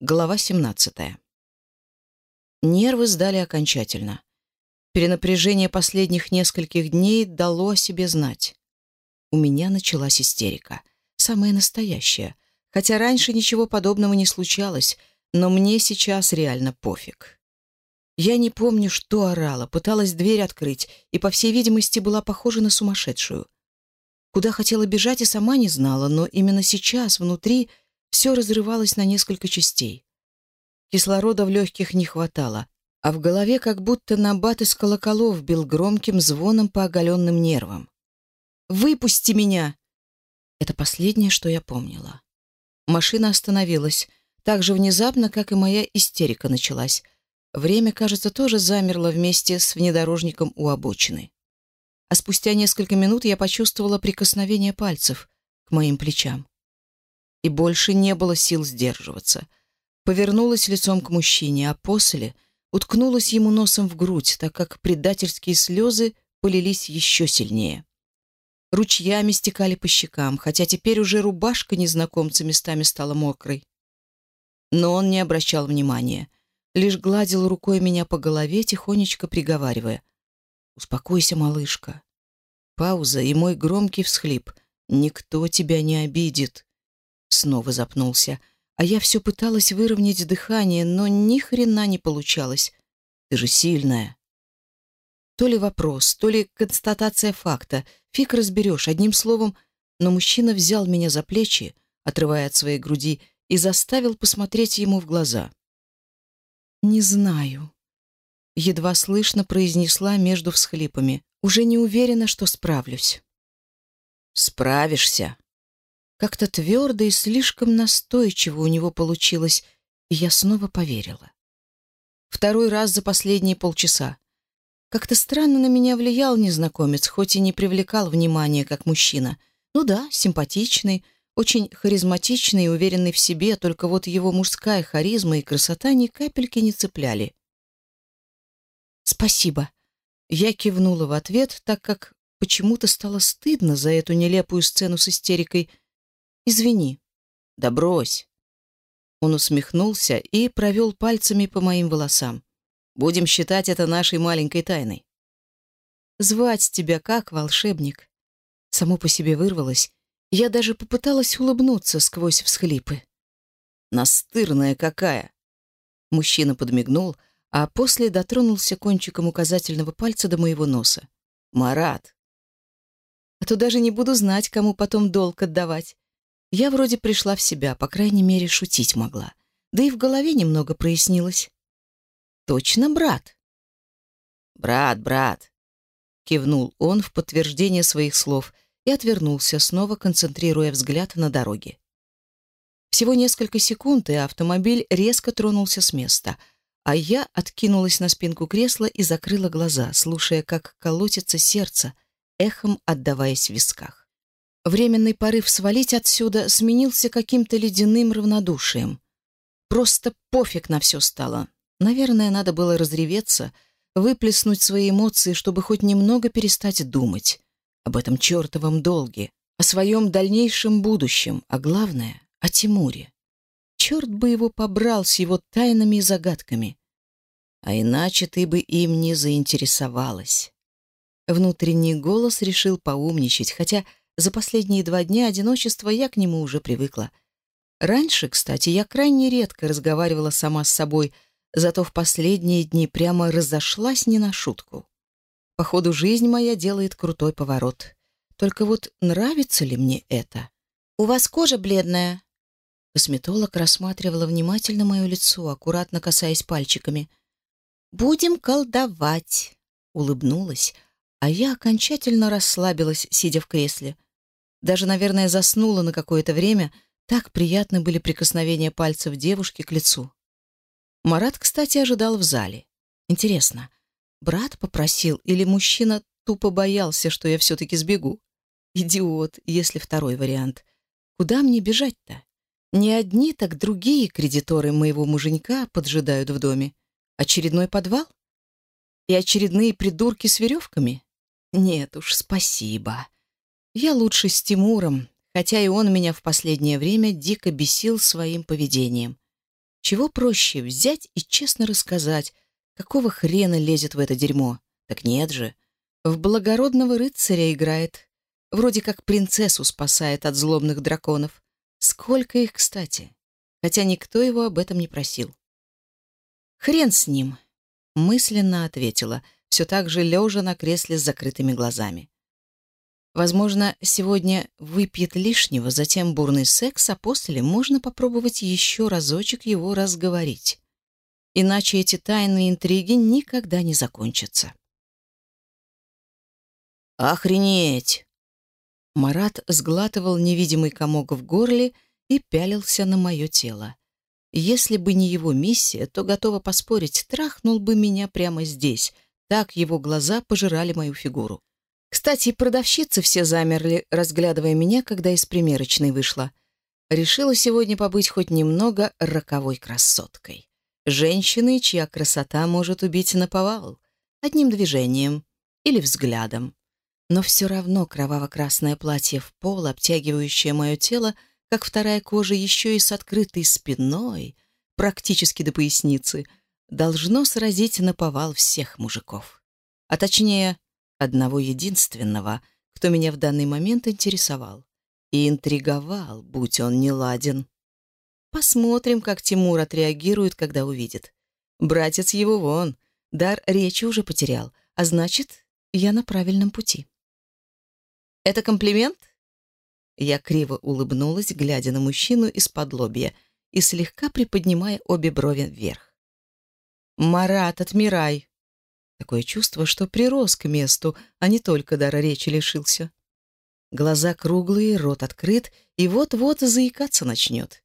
Глава 17. Нервы сдали окончательно. Перенапряжение последних нескольких дней дало о себе знать. У меня началась истерика. Самая настоящая. Хотя раньше ничего подобного не случалось, но мне сейчас реально пофиг. Я не помню, что орала, пыталась дверь открыть и, по всей видимости, была похожа на сумасшедшую. Куда хотела бежать и сама не знала, но именно сейчас внутри все разрывалось на несколько частей. Кислорода в легких не хватало, а в голове как будто набат из колоколов бил громким звоном по оголенным нервам. «Выпусти меня!» Это последнее, что я помнила. Машина остановилась, так же внезапно, как и моя истерика началась. Время, кажется, тоже замерло вместе с внедорожником у обочины. А спустя несколько минут я почувствовала прикосновение пальцев к моим плечам и больше не было сил сдерживаться. Повернулась лицом к мужчине, а после уткнулась ему носом в грудь, так как предательские слезы полились еще сильнее. Ручьями стекали по щекам, хотя теперь уже рубашка незнакомца местами стала мокрой. Но он не обращал внимания, лишь гладил рукой меня по голове, тихонечко приговаривая. «Успокойся, малышка». Пауза и мой громкий всхлип. «Никто тебя не обидит снова запнулся, а я все пыталась выровнять дыхание, но ни хрена не получалось. Ты же сильная. То ли вопрос, то ли констатация факта. Фиг разберешь, одним словом. Но мужчина взял меня за плечи, отрывая от своей груди, и заставил посмотреть ему в глаза. «Не знаю», — едва слышно произнесла между всхлипами. «Уже не уверена, что справлюсь». «Справишься», как то твердо и слишком настойчиво у него получилось, и я снова поверила. Второй раз за последние полчаса. Как-то странно на меня влиял незнакомец, хоть и не привлекал внимания как мужчина. Ну да, симпатичный, очень харизматичный и уверенный в себе, только вот его мужская харизма и красота ни капельки не цепляли. «Спасибо». Я кивнула в ответ, так как почему-то стало стыдно за эту нелепую сцену с истерикой – «Извини». «Да брось». Он усмехнулся и провел пальцами по моим волосам. «Будем считать это нашей маленькой тайной». «Звать тебя как, волшебник?» Само по себе вырвалось. Я даже попыталась улыбнуться сквозь всхлипы. «Настырная какая!» Мужчина подмигнул, а после дотронулся кончиком указательного пальца до моего носа. «Марат!» «А то даже не буду знать, кому потом долг отдавать. Я вроде пришла в себя, по крайней мере, шутить могла. Да и в голове немного прояснилось. «Точно брат?» «Брат, брат!» — кивнул он в подтверждение своих слов и отвернулся, снова концентрируя взгляд на дороге. Всего несколько секунд, и автомобиль резко тронулся с места, а я откинулась на спинку кресла и закрыла глаза, слушая, как колотится сердце, эхом отдаваясь в висках. Временный порыв свалить отсюда сменился каким-то ледяным равнодушием. Просто пофиг на все стало. Наверное, надо было разреветься, выплеснуть свои эмоции, чтобы хоть немного перестать думать об этом чертовом долге, о своем дальнейшем будущем, а главное — о Тимуре. Черт бы его побрал с его тайнами и загадками. А иначе ты бы им не заинтересовалась. Внутренний голос решил поумничать, хотя за последние два дня одиночества я к нему уже привыкла. Раньше, кстати, я крайне редко разговаривала сама с собой, зато в последние дни прямо разошлась не на шутку. Походу, жизнь моя делает крутой поворот. Только вот нравится ли мне это? «У вас кожа бледная». Косметолог рассматривала внимательно мое лицо, аккуратно касаясь пальчиками. «Будем колдовать», — улыбнулась, а я окончательно расслабилась, сидя в кресле. Даже, наверное, заснула на какое-то время. Так приятны были прикосновения пальцев девушки к лицу. Марат, кстати, ожидал в зале. Интересно, брат попросил или мужчина тупо боялся, что я все-таки сбегу? Идиот, если второй вариант. Куда мне бежать-то? Не одни, так другие кредиторы моего муженька поджидают в доме. Очередной подвал? И очередные придурки с веревками? Нет уж, спасибо. Я лучше с Тимуром, хотя и он меня в последнее время дико бесил своим поведением. Чего проще взять и честно рассказать, какого хрена лезет в это дерьмо? Так нет же. В благородного рыцаря играет. Вроде как принцессу спасает от злобных драконов. Сколько их, кстати. Хотя никто его об этом не просил. «Хрен с ним», — мысленно ответила, все так же лежа на кресле с закрытыми глазами. Возможно, сегодня выпьет лишнего, затем бурный секс, а после можно попробовать еще разочек его разговорить. Иначе эти тайные интриги никогда не закончатся. «Охренеть!» Марат сглатывал невидимый комок в горле и пялился на мое тело. Если бы не его миссия, то, готова поспорить, трахнул бы меня прямо здесь. Так его глаза пожирали мою фигуру. Кстати, продавщицы все замерли, разглядывая меня, когда из примерочной вышла. Решила сегодня побыть хоть немного роковой красоткой. Женщины, чья красота может убить наповал. Одним движением или взглядом. Но все равно кроваво-красное платье в пол, обтягивающее мое тело, как вторая кожа, еще и с открытой спиной, практически до поясницы, должно сразить наповал всех мужиков. А точнее, одного единственного, кто меня в данный момент интересовал. И интриговал, будь он не ладен. Посмотрим, как Тимур отреагирует, когда увидит. Братец его вон, дар речи уже потерял, а значит, я на правильном пути. «Это комплимент?» Я криво улыбнулась, глядя на мужчину из-под лобья и слегка приподнимая обе брови вверх. «Марат, отмирай!» Такое чувство, что прирос к месту, а не только дара речи лишился. Глаза круглые, рот открыт, и вот-вот заикаться начнет.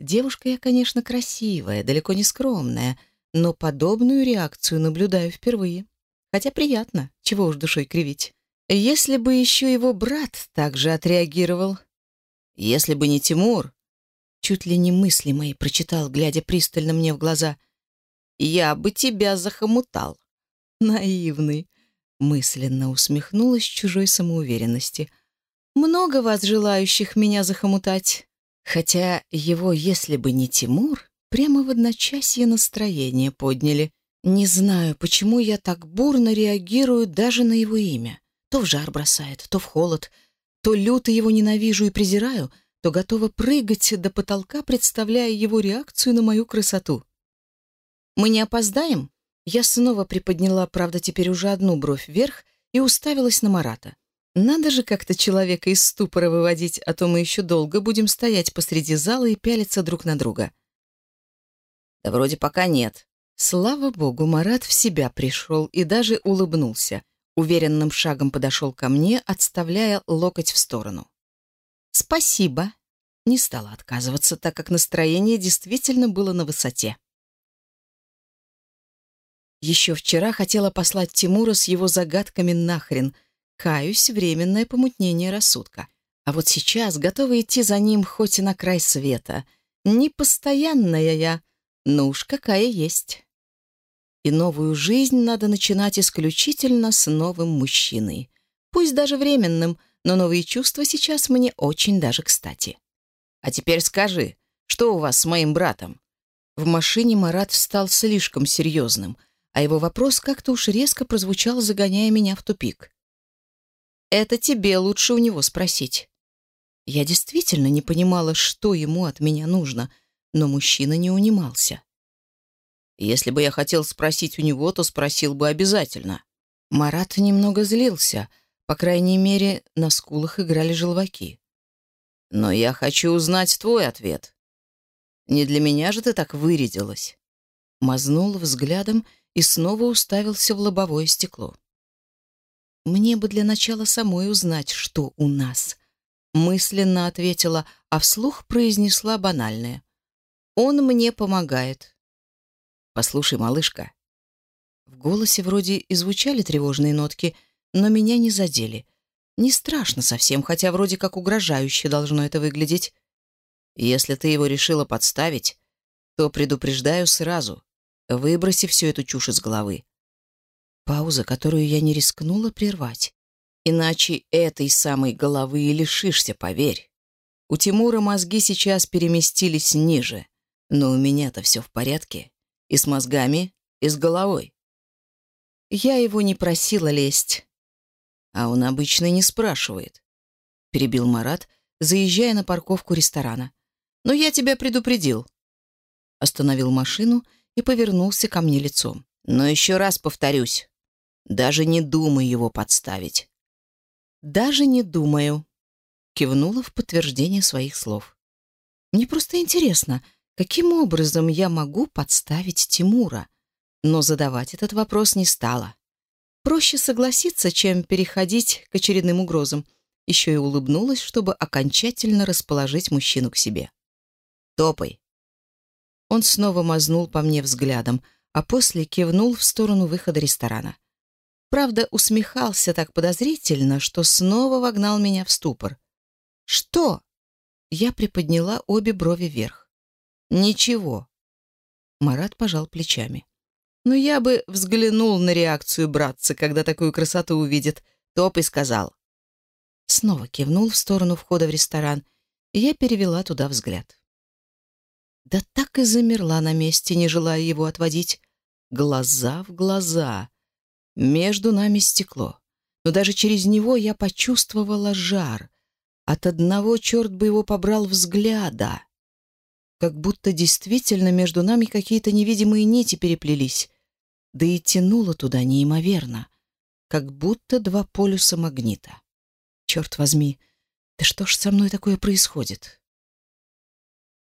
Девушка я, конечно, красивая, далеко не скромная, но подобную реакцию наблюдаю впервые. Хотя приятно, чего уж душой кривить. Если бы еще его брат так же отреагировал. Если бы не Тимур, чуть ли не немыслимый прочитал, глядя пристально мне в глаза, я бы тебя захомутал наивный. Мысленно усмехнулась чужой самоуверенности. Много вас желающих меня захомутать. Хотя его, если бы не Тимур, прямо в одночасье настроение подняли. Не знаю, почему я так бурно реагирую даже на его имя. То в жар бросает, то в холод, то люто его ненавижу и презираю, то готова прыгать до потолка, представляя его реакцию на мою красоту. «Мы не опоздаем?» Я снова приподняла, правда, теперь уже одну бровь вверх и уставилась на Марата. Надо же как-то человека из ступора выводить, а то мы еще долго будем стоять посреди зала и пялиться друг на друга. Да вроде пока нет. Слава богу, Марат в себя пришел и даже улыбнулся. Уверенным шагом подошел ко мне, отставляя локоть в сторону. «Спасибо». Не стала отказываться, так как настроение действительно было на высоте. Еще вчера хотела послать Тимура с его загадками нахрен. Каюсь, временное помутнение рассудка. А вот сейчас готова идти за ним хоть и на край света. Не постоянная я, но уж какая есть. И новую жизнь надо начинать исключительно с новым мужчиной. Пусть даже временным, но новые А его вопрос как-то уж резко прозвучал, загоняя меня в тупик. «Это тебе лучше у него спросить». Я действительно не понимала, что ему от меня нужно, но мужчина не унимался. «Если бы я хотел спросить у него, то спросил бы обязательно». Марат немного злился, по крайней мере, на скулах играли желваки. «Но я хочу узнать твой ответ. Не для меня же ты так вырядилась». Мазнул взглядом, — и снова уставился в лобовое стекло. «Мне бы для начала самой узнать, что у нас», — мысленно ответила, а вслух произнесла банальное. «Он мне помогает». «Послушай, малышка». В голосе вроде и звучали тревожные нотки, но меня не задели. Не страшно совсем, хотя вроде как угрожающе должно это выглядеть. Если ты его решила подставить, то предупреждаю сразу. выброси всю эту чушь из головы. Пауза, которую я не рискнула прервать. Иначе этой самой головы и лишишься, поверь. У Тимура мозги сейчас переместились ниже, но у меня-то все в порядке. И с мозгами, и с головой. Я его не просила лезть. А он обычно не спрашивает. Перебил Марат, заезжая на парковку ресторана. Но я тебя предупредил. Остановил машину и повернулся ко мне лицом. Но еще раз повторюсь. Даже не думай его подставить. Даже не думаю. Кивнула в подтверждение своих слов. Мне просто интересно, каким образом я могу подставить Тимура? Но задавать этот вопрос не стала. Проще согласиться, чем переходить к очередным угрозам. Еще и улыбнулась, чтобы окончательно расположить мужчину к себе. «Топай!» Он снова мазнул по мне взглядом, а после кивнул в сторону выхода ресторана. Правда, усмехался так подозрительно, что снова вогнал меня в ступор. «Что?» Я приподняла обе брови вверх. «Ничего». Марат пожал плечами. «Но я бы взглянул на реакцию братца, когда такую красоту увидит», — топ и сказал. Снова кивнул в сторону входа в ресторан, и я перевела туда взгляд. Да так и замерла на месте, не желая его отводить. Глаза в глаза. Между нами стекло. Но даже через него я почувствовала жар. От одного, черт бы его побрал, взгляда. Как будто действительно между нами какие-то невидимые нити переплелись. Да и тянуло туда неимоверно. Как будто два полюса магнита. Черт возьми, да что ж со мной такое происходит?